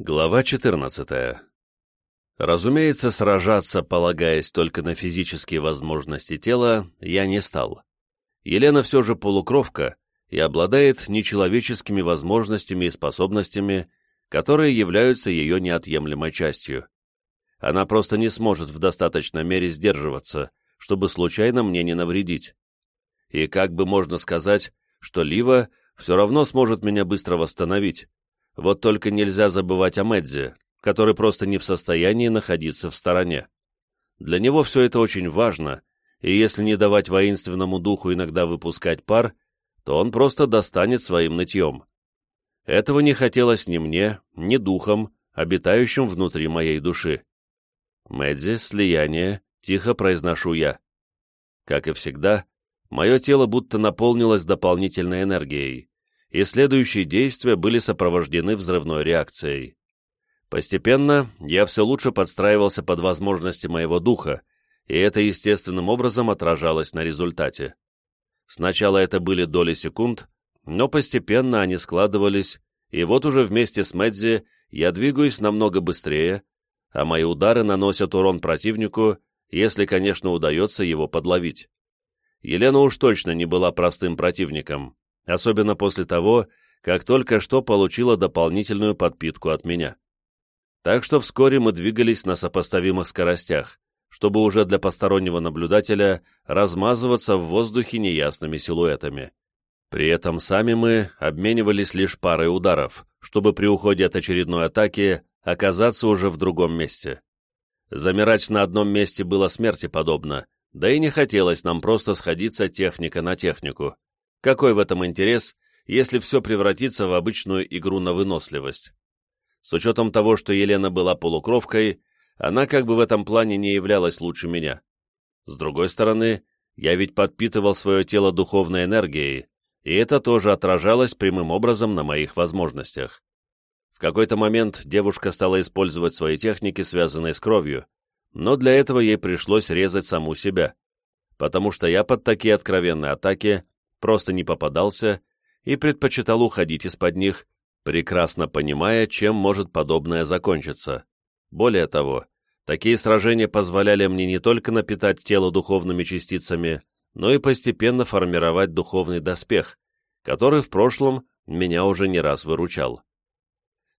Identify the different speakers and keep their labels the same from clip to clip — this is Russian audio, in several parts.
Speaker 1: Глава 14. Разумеется, сражаться, полагаясь только на физические возможности тела, я не стал. Елена все же полукровка и обладает нечеловеческими возможностями и способностями, которые являются ее неотъемлемой частью. Она просто не сможет в достаточной мере сдерживаться, чтобы случайно мне не навредить. И как бы можно сказать, что Лива все равно сможет меня быстро восстановить, вот только нельзя забывать о Мэдзе, который просто не в состоянии находиться в стороне. Для него все это очень важно, и если не давать воинственному духу иногда выпускать пар, то он просто достанет своим нытьем. Этого не хотелось ни мне, ни духом, обитающим внутри моей души. Мэдзи, слияние, тихо произношу я. Как и всегда, мое тело будто наполнилось дополнительной энергией и следующие действия были сопровождены взрывной реакцией. Постепенно я все лучше подстраивался под возможности моего духа, и это естественным образом отражалось на результате. Сначала это были доли секунд, но постепенно они складывались, и вот уже вместе с Мэдзи я двигаюсь намного быстрее, а мои удары наносят урон противнику, если, конечно, удается его подловить. Елена уж точно не была простым противником особенно после того, как только что получила дополнительную подпитку от меня. Так что вскоре мы двигались на сопоставимых скоростях, чтобы уже для постороннего наблюдателя размазываться в воздухе неясными силуэтами. При этом сами мы обменивались лишь парой ударов, чтобы при уходе от очередной атаки оказаться уже в другом месте. Замирать на одном месте было смерти подобно, да и не хотелось нам просто сходиться техника на технику. Какой в этом интерес, если все превратится в обычную игру на выносливость? С учетом того, что Елена была полукровкой, она как бы в этом плане не являлась лучше меня. С другой стороны, я ведь подпитывал свое тело духовной энергией, и это тоже отражалось прямым образом на моих возможностях. В какой-то момент девушка стала использовать свои техники, связанные с кровью, но для этого ей пришлось резать саму себя, потому что я под такие откровенные атаки просто не попадался и предпочитал уходить из-под них, прекрасно понимая, чем может подобное закончиться. Более того, такие сражения позволяли мне не только напитать тело духовными частицами, но и постепенно формировать духовный доспех, который в прошлом меня уже не раз выручал.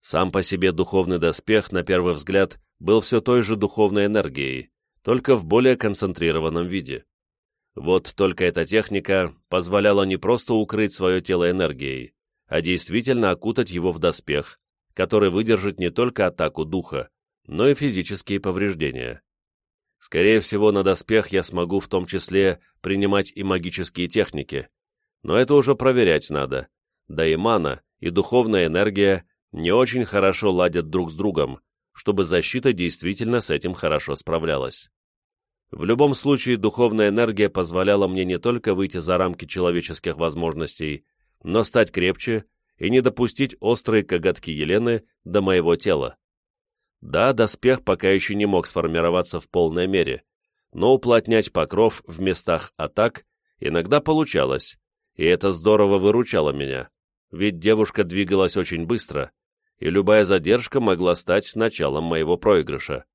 Speaker 1: Сам по себе духовный доспех, на первый взгляд, был все той же духовной энергией, только в более концентрированном виде. Вот только эта техника позволяла не просто укрыть свое тело энергией, а действительно окутать его в доспех, который выдержит не только атаку духа, но и физические повреждения. Скорее всего, на доспех я смогу в том числе принимать и магические техники, но это уже проверять надо, да и мана, и духовная энергия не очень хорошо ладят друг с другом, чтобы защита действительно с этим хорошо справлялась. В любом случае, духовная энергия позволяла мне не только выйти за рамки человеческих возможностей, но стать крепче и не допустить острые коготки Елены до моего тела. Да, доспех пока еще не мог сформироваться в полной мере, но уплотнять покров в местах атак иногда получалось, и это здорово выручало меня, ведь девушка двигалась очень быстро, и любая задержка могла стать началом моего проигрыша.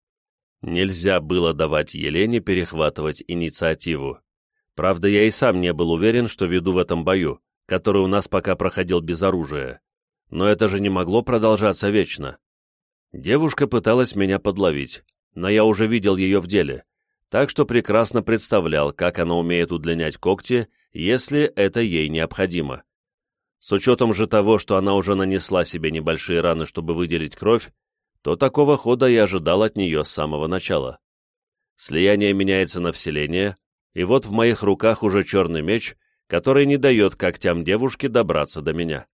Speaker 1: Нельзя было давать Елене перехватывать инициативу. Правда, я и сам не был уверен, что веду в этом бою, который у нас пока проходил без оружия. Но это же не могло продолжаться вечно. Девушка пыталась меня подловить, но я уже видел ее в деле, так что прекрасно представлял, как она умеет удлинять когти, если это ей необходимо. С учетом же того, что она уже нанесла себе небольшие раны, чтобы выделить кровь, то такого хода я ожидал от нее с самого начала. Слияние меняется на вселение, и вот в моих руках уже черный меч, который не дает когтям девушки добраться до меня.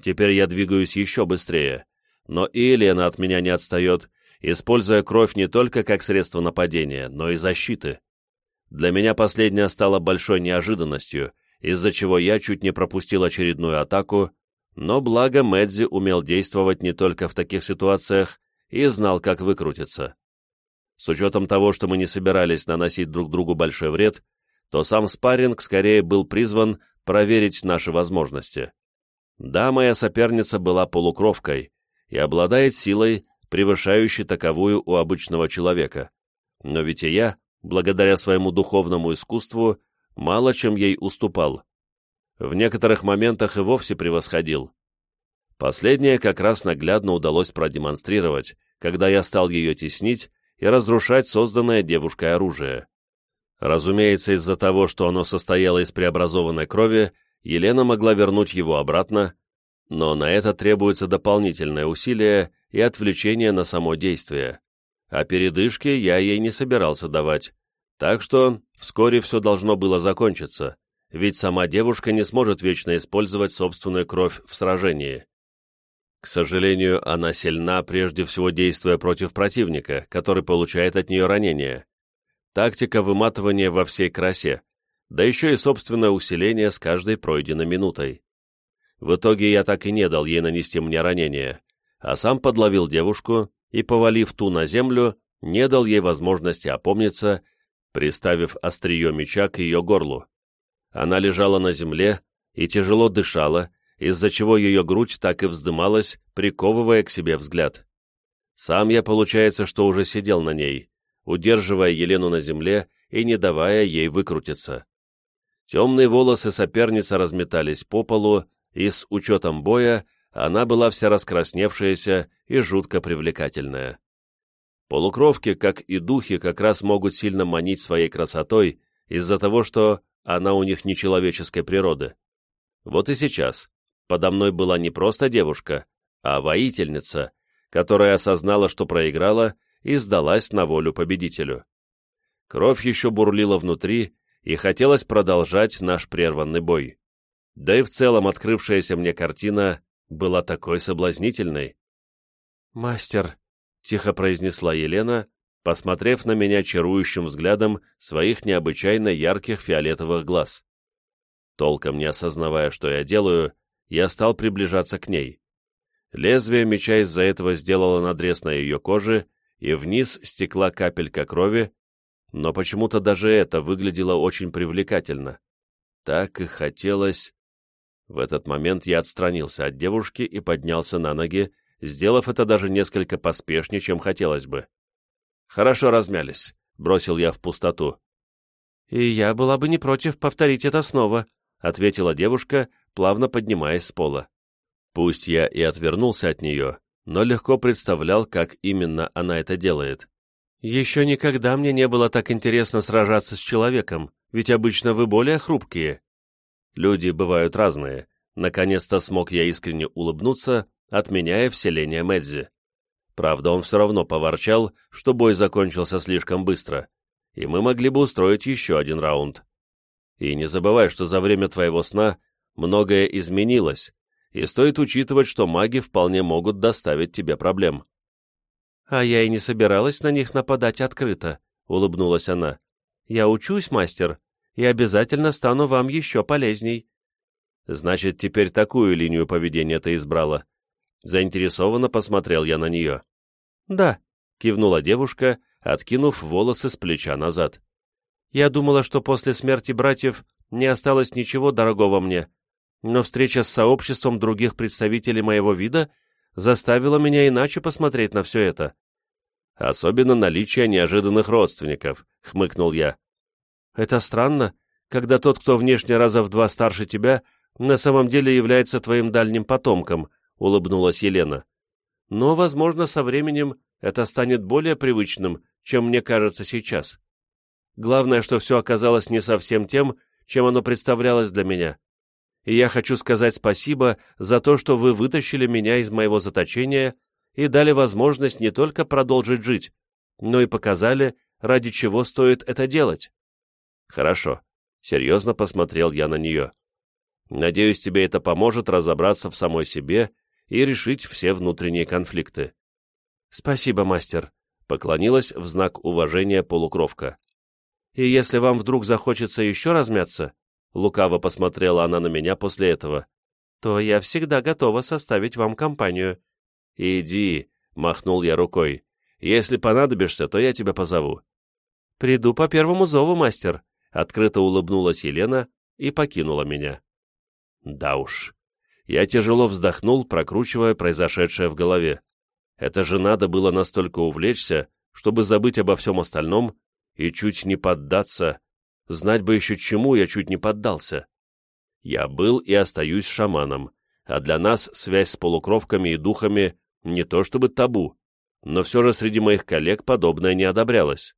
Speaker 1: Теперь я двигаюсь еще быстрее, но и Елена от меня не отстает, используя кровь не только как средство нападения, но и защиты. Для меня последняя стала большой неожиданностью, из-за чего я чуть не пропустил очередную атаку, но благо Мэдзи умел действовать не только в таких ситуациях и знал, как выкрутиться. С учетом того, что мы не собирались наносить друг другу большой вред, то сам спарринг скорее был призван проверить наши возможности. Да, моя соперница была полукровкой, и обладает силой, превышающей таковую у обычного человека. Но ведь и я, благодаря своему духовному искусству, мало чем ей уступал. В некоторых моментах и вовсе превосходил. Последнее как раз наглядно удалось продемонстрировать, когда я стал ее теснить и разрушать созданное девушкой оружие. Разумеется, из-за того, что оно состояло из преобразованной крови, Елена могла вернуть его обратно, но на это требуется дополнительное усилие и отвлечение на само действие. А передышки я ей не собирался давать, так что вскоре все должно было закончиться, ведь сама девушка не сможет вечно использовать собственную кровь в сражении. К сожалению, она сильна, прежде всего действуя против противника, который получает от нее ранение. Тактика выматывания во всей красе, да еще и собственное усиление с каждой пройденной минутой. В итоге я так и не дал ей нанести мне ранение, а сам подловил девушку и, повалив ту на землю, не дал ей возможности опомниться, приставив острие меча к ее горлу. Она лежала на земле и тяжело дышала, из-за чего ее грудь так и вздымалась, приковывая к себе взгляд. Сам я, получается, что уже сидел на ней, удерживая Елену на земле и не давая ей выкрутиться. Темные волосы соперницы разметались по полу, и с учетом боя она была вся раскрасневшаяся и жутко привлекательная. Полукровки, как и духи, как раз могут сильно манить своей красотой из-за того, что она у них нечеловеческой природы. Вот и сейчас, Подо мной была не просто девушка, а воительница, которая осознала, что проиграла, и сдалась на волю победителю. Кровь еще бурлила внутри, и хотелось продолжать наш прерванный бой. Да и в целом открывшаяся мне картина была такой соблазнительной. «Мастер», — тихо произнесла Елена, посмотрев на меня чарующим взглядом своих необычайно ярких фиолетовых глаз. Толком не осознавая, что я делаю, я стал приближаться к ней. Лезвие меча из-за этого сделало надрез на ее коже, и вниз стекла капелька крови, но почему-то даже это выглядело очень привлекательно. Так и хотелось... В этот момент я отстранился от девушки и поднялся на ноги, сделав это даже несколько поспешнее, чем хотелось бы. «Хорошо размялись», — бросил я в пустоту. «И я была бы не против повторить это снова», — ответила девушка, плавно поднимаясь с пола. Пусть я и отвернулся от нее, но легко представлял, как именно она это делает. «Еще никогда мне не было так интересно сражаться с человеком, ведь обычно вы более хрупкие». Люди бывают разные. Наконец-то смог я искренне улыбнуться, отменяя вселение Мэдзи. Правда, он все равно поворчал, что бой закончился слишком быстро, и мы могли бы устроить еще один раунд. И не забывай, что за время твоего сна многое изменилось, и стоит учитывать, что маги вполне могут доставить тебе проблем. «А я и не собиралась на них нападать открыто», — улыбнулась она. «Я учусь, мастер, и обязательно стану вам еще полезней». «Значит, теперь такую линию поведения ты избрала?» Заинтересованно посмотрел я на нее. «Да», — кивнула девушка, откинув волосы с плеча назад. «Я думала, что после смерти братьев не осталось ничего дорогого мне, но встреча с сообществом других представителей моего вида заставила меня иначе посмотреть на все это. Особенно наличие неожиданных родственников, — хмыкнул я. Это странно, когда тот, кто внешне раза в два старше тебя, на самом деле является твоим дальним потомком, — улыбнулась Елена. Но, возможно, со временем это станет более привычным, чем мне кажется сейчас. Главное, что все оказалось не совсем тем, чем оно представлялось для меня и я хочу сказать спасибо за то, что вы вытащили меня из моего заточения и дали возможность не только продолжить жить, но и показали, ради чего стоит это делать. Хорошо, серьезно посмотрел я на нее. Надеюсь, тебе это поможет разобраться в самой себе и решить все внутренние конфликты. Спасибо, мастер, поклонилась в знак уважения полукровка. И если вам вдруг захочется еще размяться, лукаво посмотрела она на меня после этого, то я всегда готова составить вам компанию. Иди, махнул я рукой. Если понадобишься, то я тебя позову. Приду по первому зову, мастер, открыто улыбнулась Елена и покинула меня. Да уж. Я тяжело вздохнул, прокручивая произошедшее в голове. Это же надо было настолько увлечься, чтобы забыть обо всем остальном и чуть не поддаться. Знать бы еще чему я чуть не поддался. Я был и остаюсь шаманом, а для нас связь с полукровками и духами не то чтобы табу, но все же среди моих коллег подобное не одобрялось.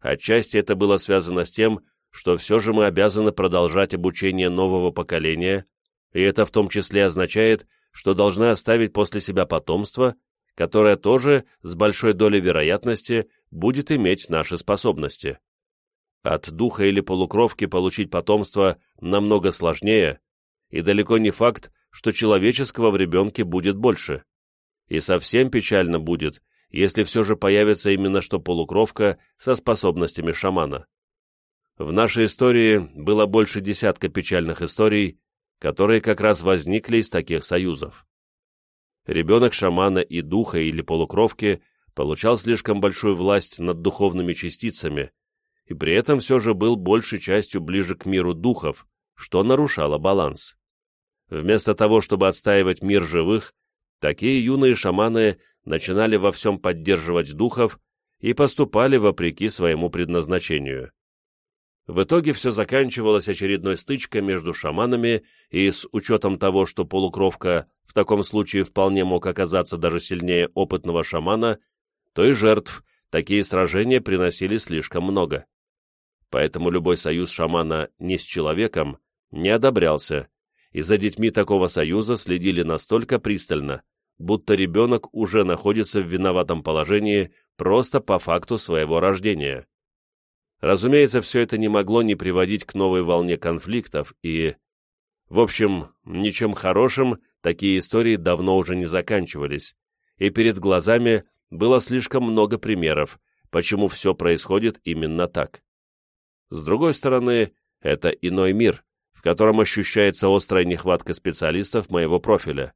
Speaker 1: Отчасти это было связано с тем, что все же мы обязаны продолжать обучение нового поколения, и это в том числе означает, что должны оставить после себя потомство, которое тоже с большой долей вероятности будет иметь наши способности. От духа или полукровки получить потомство намного сложнее, и далеко не факт, что человеческого в ребенке будет больше. И совсем печально будет, если все же появится именно что полукровка со способностями шамана. В нашей истории было больше десятка печальных историй, которые как раз возникли из таких союзов. Ребенок шамана и духа или полукровки получал слишком большую власть над духовными частицами, и при этом все же был большей частью ближе к миру духов, что нарушало баланс. Вместо того, чтобы отстаивать мир живых, такие юные шаманы начинали во всем поддерживать духов и поступали вопреки своему предназначению. В итоге все заканчивалось очередной стычкой между шаманами, и с учетом того, что полукровка в таком случае вполне мог оказаться даже сильнее опытного шамана, то и жертв такие сражения приносили слишком много. Поэтому любой союз шамана не с человеком не одобрялся, и за детьми такого союза следили настолько пристально, будто ребенок уже находится в виноватом положении просто по факту своего рождения. Разумеется, все это не могло не приводить к новой волне конфликтов и... В общем, ничем хорошим такие истории давно уже не заканчивались, и перед глазами было слишком много примеров, почему все происходит именно так. С другой стороны, это иной мир, в котором ощущается острая нехватка специалистов моего профиля.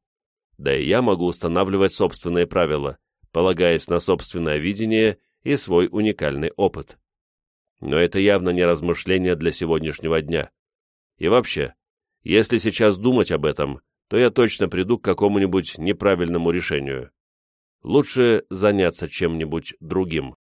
Speaker 1: Да и я могу устанавливать собственные правила, полагаясь на собственное видение и свой уникальный опыт. Но это явно не размышление для сегодняшнего дня. И вообще, если сейчас думать об этом, то я точно приду к какому-нибудь неправильному решению. Лучше заняться чем-нибудь другим.